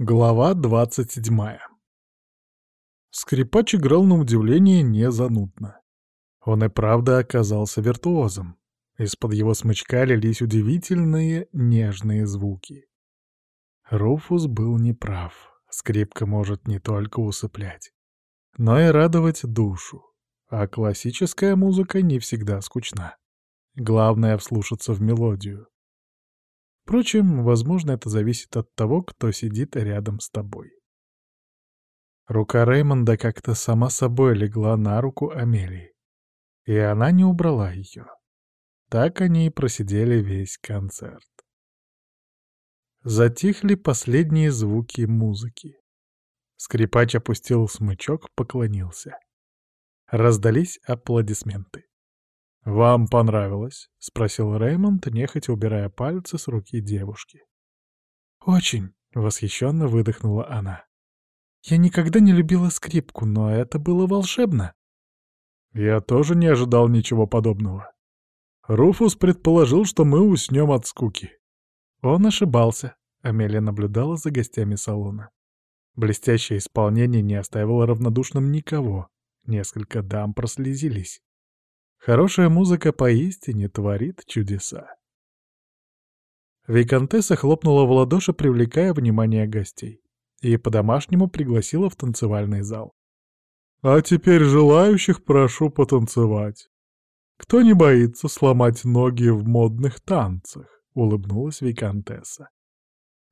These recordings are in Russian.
Глава 27 Скрипач играл на удивление не занудно. Он и правда оказался виртуозом. Из-под его смычка лились удивительные нежные звуки. Руфус был неправ. Скрипка может не только усыплять, но и радовать душу. А классическая музыка не всегда скучна. Главное — вслушаться в мелодию. Впрочем, возможно, это зависит от того, кто сидит рядом с тобой. Рука Реймонда как-то сама собой легла на руку Амелии, и она не убрала ее. Так они и просидели весь концерт. Затихли последние звуки музыки. Скрипач опустил смычок, поклонился. Раздались аплодисменты. «Вам понравилось?» — спросил Реймонд, нехотя убирая пальцы с руки девушки. «Очень!» — восхищенно выдохнула она. «Я никогда не любила скрипку, но это было волшебно!» Я тоже не ожидал ничего подобного. Руфус предположил, что мы уснем от скуки. Он ошибался. Амелия наблюдала за гостями салона. Блестящее исполнение не оставило равнодушным никого. Несколько дам прослезились. Хорошая музыка поистине творит чудеса. Викантесса хлопнула в ладоши, привлекая внимание гостей, и по-домашнему пригласила в танцевальный зал. «А теперь желающих прошу потанцевать. Кто не боится сломать ноги в модных танцах?» — улыбнулась Викантесса.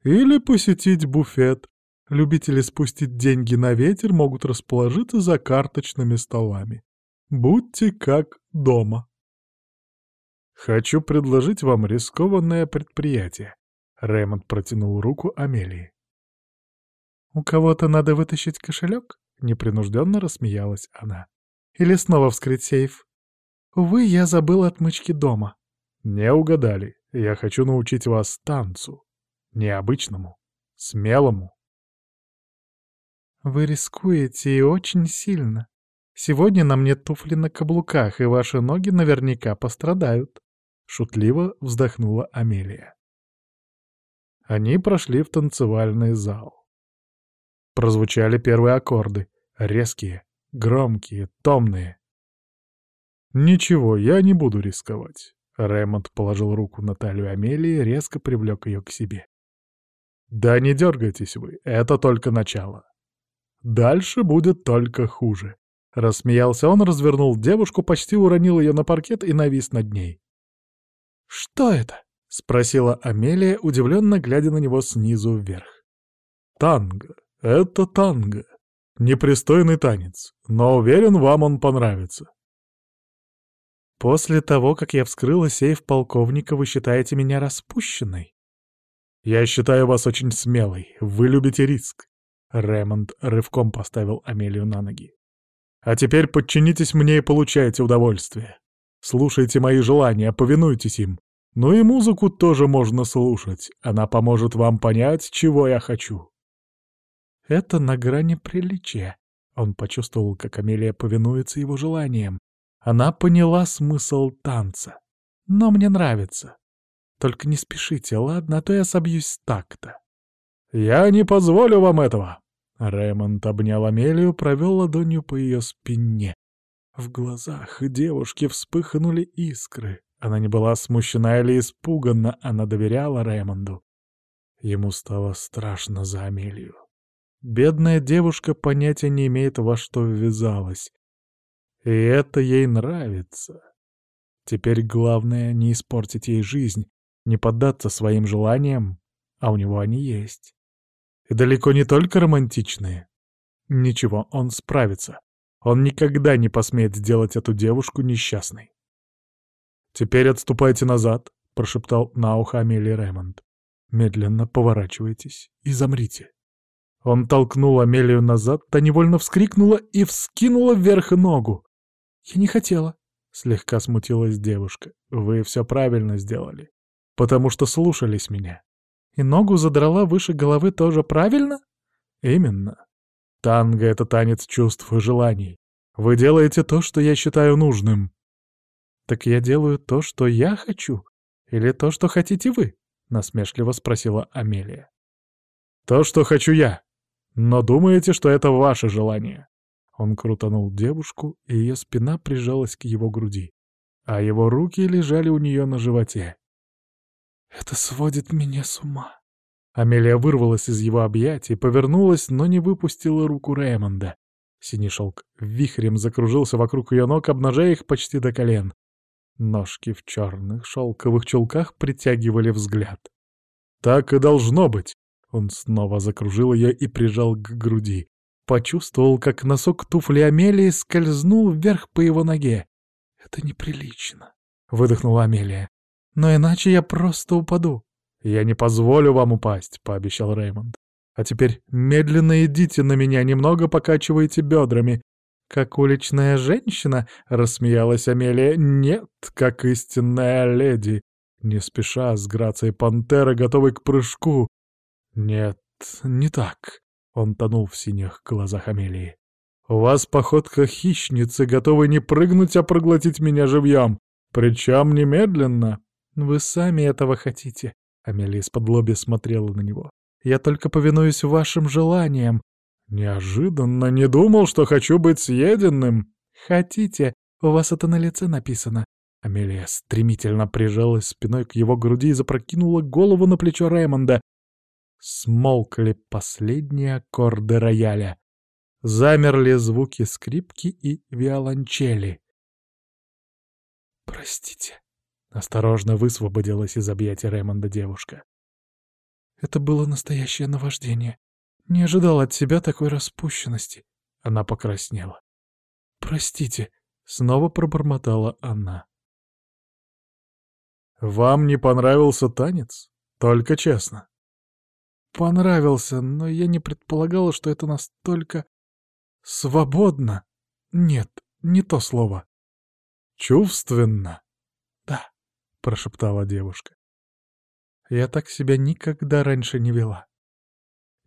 «Или посетить буфет. Любители спустить деньги на ветер могут расположиться за карточными столами. Будьте как дома. Хочу предложить вам рискованное предприятие. Рэймонд протянул руку Амелии. «У кого-то надо вытащить кошелек?» — непринужденно рассмеялась она. «Или снова вскрыть сейф? Увы, я забыл отмычки дома». «Не угадали. Я хочу научить вас танцу. Необычному, смелому». «Вы рискуете и очень сильно», Сегодня на мне туфли на каблуках, и ваши ноги наверняка пострадают», — шутливо вздохнула Амелия. Они прошли в танцевальный зал. Прозвучали первые аккорды, резкие, громкие, томные. «Ничего, я не буду рисковать», — Рэймонд положил руку на талию Амелии и резко привлек ее к себе. «Да не дергайтесь вы, это только начало. Дальше будет только хуже. Рассмеялся он, развернул девушку, почти уронил ее на паркет и навис над ней. «Что это?» — спросила Амелия, удивленно глядя на него снизу вверх. «Танго. Это танго. Непристойный танец, но уверен, вам он понравится». «После того, как я вскрыла сейф полковника, вы считаете меня распущенной?» «Я считаю вас очень смелой. Вы любите риск». Ремонд рывком поставил Амелию на ноги. А теперь подчинитесь мне и получайте удовольствие. Слушайте мои желания, повинуйтесь им. Ну и музыку тоже можно слушать. Она поможет вам понять, чего я хочу. Это на грани приличия. Он почувствовал, как Амелия повинуется его желаниям. Она поняла смысл танца. Но мне нравится. Только не спешите, ладно, а то я собьюсь с такта. «Я не позволю вам этого!» Рэймонд обнял Амелию, провел ладонью по ее спине. В глазах девушки вспыхнули искры. Она не была смущена или испугана, она доверяла Рэймонду. Ему стало страшно за Амелию. Бедная девушка понятия не имеет, во что ввязалась. И это ей нравится. Теперь главное не испортить ей жизнь, не поддаться своим желаниям, а у него они есть. И далеко не только романтичные. Ничего, он справится. Он никогда не посмеет сделать эту девушку несчастной. «Теперь отступайте назад», — прошептал на ухо Амелии Рэймонд. «Медленно поворачивайтесь и замрите». Он толкнул Амелию назад, та невольно вскрикнула и вскинула вверх ногу. «Я не хотела», — слегка смутилась девушка. «Вы все правильно сделали, потому что слушались меня. И ногу задрала выше головы тоже правильно? Именно. Танго — это танец чувств и желаний. Вы делаете то, что я считаю нужным. Так я делаю то, что я хочу? Или то, что хотите вы? Насмешливо спросила Амелия. То, что хочу я. Но думаете, что это ваше желание?» Он крутанул девушку, и ее спина прижалась к его груди, а его руки лежали у нее на животе. «Это сводит меня с ума». Амелия вырвалась из его объятий, повернулась, но не выпустила руку Рэймонда. Синий шелк вихрем закружился вокруг ее ног, обнажая их почти до колен. Ножки в черных шелковых чулках притягивали взгляд. «Так и должно быть!» Он снова закружил ее и прижал к груди. Почувствовал, как носок туфли Амелии скользнул вверх по его ноге. «Это неприлично», — выдохнула Амелия. «Но иначе я просто упаду». «Я не позволю вам упасть», — пообещал Реймонд. «А теперь медленно идите на меня, немного покачивайте бедрами». «Как уличная женщина?» — рассмеялась Амелия. «Нет, как истинная леди». Не спеша, с грацией пантеры, готовой к прыжку. «Нет, не так», — он тонул в синих глазах Амелии. «У вас походка хищницы, готовой не прыгнуть, а проглотить меня живьем, причем немедленно». «Вы сами этого хотите», Амелия из-под лоби смотрела на него. «Я только повинуюсь вашим желаниям». «Неожиданно не думал, что хочу быть съеденным». «Хотите, у вас это на лице написано». Амелия стремительно прижалась спиной к его груди и запрокинула голову на плечо Рэймонда. Смолкли последние аккорды рояля. Замерли звуки скрипки и виолончели. «Простите», Осторожно высвободилась из объятий Рэймонда девушка. Это было настоящее наваждение. Не ожидал от себя такой распущенности. Она покраснела. «Простите», — снова пробормотала она. «Вам не понравился танец? Только честно». «Понравился, но я не предполагала, что это настолько... свободно. Нет, не то слово. Чувственно прошептала девушка. Я так себя никогда раньше не вела.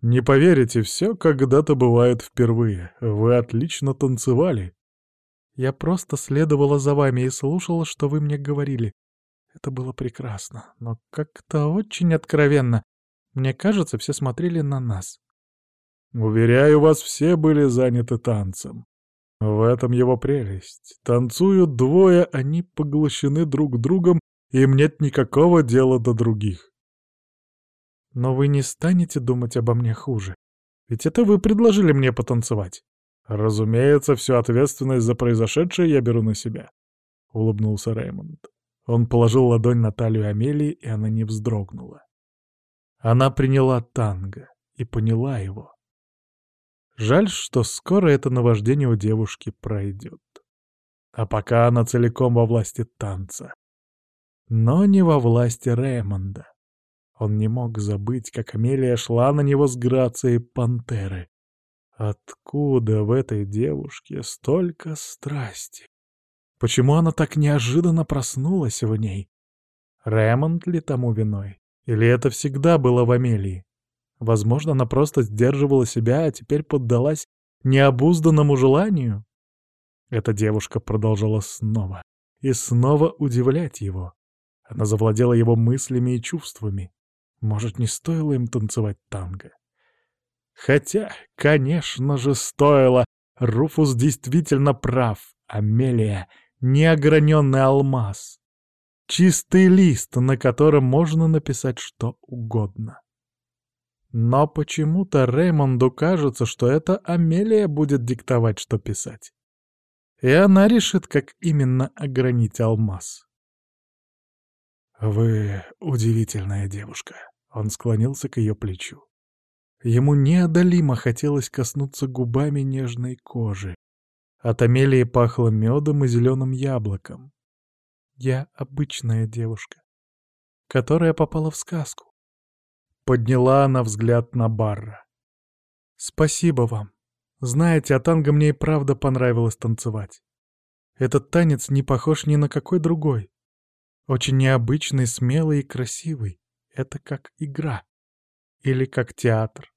Не поверите, все когда-то бывает впервые. Вы отлично танцевали. Я просто следовала за вами и слушала, что вы мне говорили. Это было прекрасно, но как-то очень откровенно. Мне кажется, все смотрели на нас. Уверяю вас, все были заняты танцем. В этом его прелесть. Танцуют двое, они поглощены друг другом им нет никакого дела до других. Но вы не станете думать обо мне хуже. Ведь это вы предложили мне потанцевать. Разумеется, всю ответственность за произошедшее я беру на себя. Улыбнулся Реймонд. Он положил ладонь на талию Амелии, и она не вздрогнула. Она приняла танго и поняла его. Жаль, что скоро это наваждение у девушки пройдет. А пока она целиком во власти танца но не во власти Рэймонда. Он не мог забыть, как Амелия шла на него с грацией пантеры. Откуда в этой девушке столько страсти? Почему она так неожиданно проснулась в ней? Рэймонд ли тому виной? Или это всегда было в Амелии? Возможно, она просто сдерживала себя, а теперь поддалась необузданному желанию? Эта девушка продолжала снова и снова удивлять его. Она завладела его мыслями и чувствами. Может, не стоило им танцевать танго? Хотя, конечно же, стоило. Руфус действительно прав. Амелия — неограненный алмаз. Чистый лист, на котором можно написать что угодно. Но почему-то Реймонду кажется, что это Амелия будет диктовать, что писать. И она решит, как именно огранить алмаз. «Вы удивительная девушка», — он склонился к ее плечу. Ему неодолимо хотелось коснуться губами нежной кожи. От Амелии пахло медом и зеленым яблоком. «Я обычная девушка, которая попала в сказку». Подняла она взгляд на Барра. «Спасибо вам. Знаете, а танго мне и правда понравилось танцевать. Этот танец не похож ни на какой другой. Очень необычный, смелый и красивый. Это как игра. Или как театр.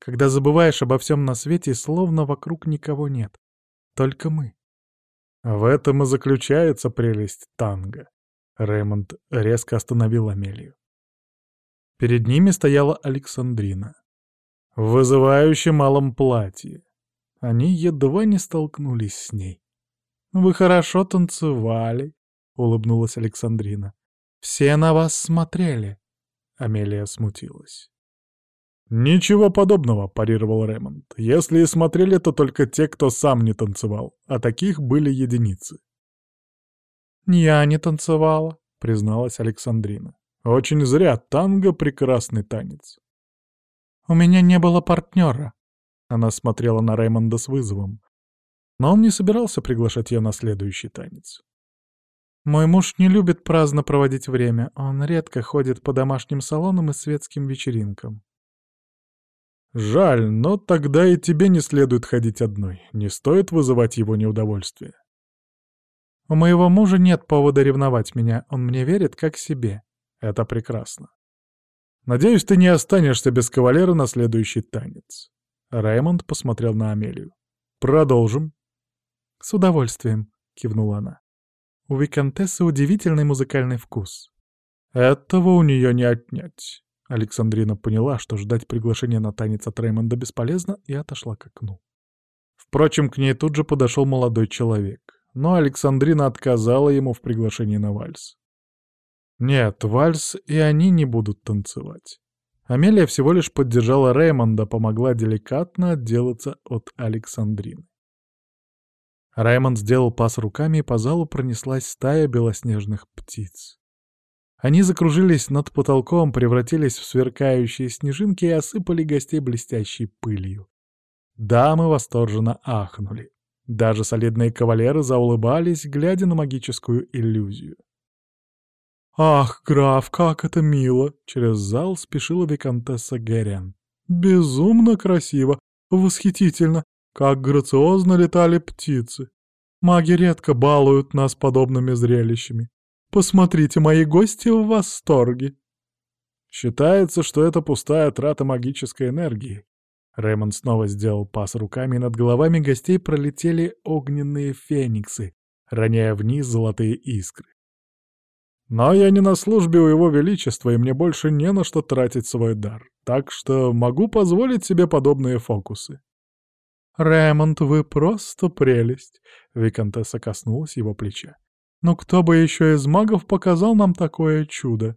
Когда забываешь обо всем на свете, словно вокруг никого нет. Только мы. В этом и заключается прелесть танго. Рэймонд резко остановил Амелию. Перед ними стояла Александрина. в вызывающем малом платье. Они едва не столкнулись с ней. «Вы хорошо танцевали», — улыбнулась Александрина. «Все на вас смотрели». Амелия смутилась. «Ничего подобного», — парировал Ремонд. «Если и смотрели, то только те, кто сам не танцевал, а таких были единицы». «Я не танцевала», — призналась Александрина. «Очень зря, танго — прекрасный танец». «У меня не было партнера», — она смотрела на Рэймонда с вызовом. Но он не собирался приглашать ее на следующий танец. «Мой муж не любит праздно проводить время, он редко ходит по домашним салонам и светским вечеринкам». «Жаль, но тогда и тебе не следует ходить одной, не стоит вызывать его неудовольствие». «У моего мужа нет повода ревновать меня, он мне верит как себе. Это прекрасно. Надеюсь, ты не останешься без кавалера на следующий танец». Раймонд посмотрел на Амелию. «Продолжим». «С удовольствием», — кивнула она. «У Викантессы удивительный музыкальный вкус». «Этого у нее не отнять». Александрина поняла, что ждать приглашения на танец от Реймонда бесполезно, и отошла к окну. Впрочем, к ней тут же подошел молодой человек, но Александрина отказала ему в приглашении на вальс. Нет, вальс и они не будут танцевать. Амелия всего лишь поддержала Реймонда, помогла деликатно отделаться от Александрины. Раймонд сделал пас руками, и по залу пронеслась стая белоснежных птиц. Они закружились над потолком, превратились в сверкающие снежинки и осыпали гостей блестящей пылью. Дамы восторженно ахнули. Даже солидные кавалеры заулыбались, глядя на магическую иллюзию. «Ах, граф, как это мило!» — через зал спешила виконтесса Герен. «Безумно красиво! Восхитительно! Как грациозно летали птицы! Маги редко балуют нас подобными зрелищами. Посмотрите, мои гости в восторге!» Считается, что это пустая трата магической энергии. Рэймонд снова сделал пас руками, и над головами гостей пролетели огненные фениксы, роняя вниз золотые искры. Но я не на службе у его величества, и мне больше не на что тратить свой дар, так что могу позволить себе подобные фокусы. «Ремонт, вы просто прелесть!» — Викантесса коснулась его плеча. «Но кто бы еще из магов показал нам такое чудо?»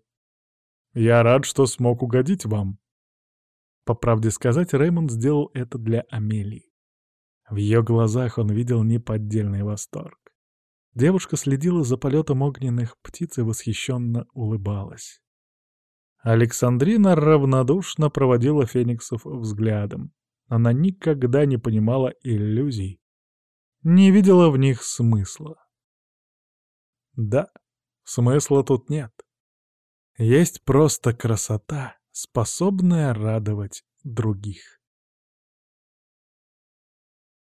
«Я рад, что смог угодить вам». По правде сказать, Рэймонд сделал это для Амелии. В ее глазах он видел неподдельный восторг. Девушка следила за полетом огненных птиц и восхищенно улыбалась. Александрина равнодушно проводила фениксов взглядом. Она никогда не понимала иллюзий, не видела в них смысла. Да, смысла тут нет. Есть просто красота, способная радовать других.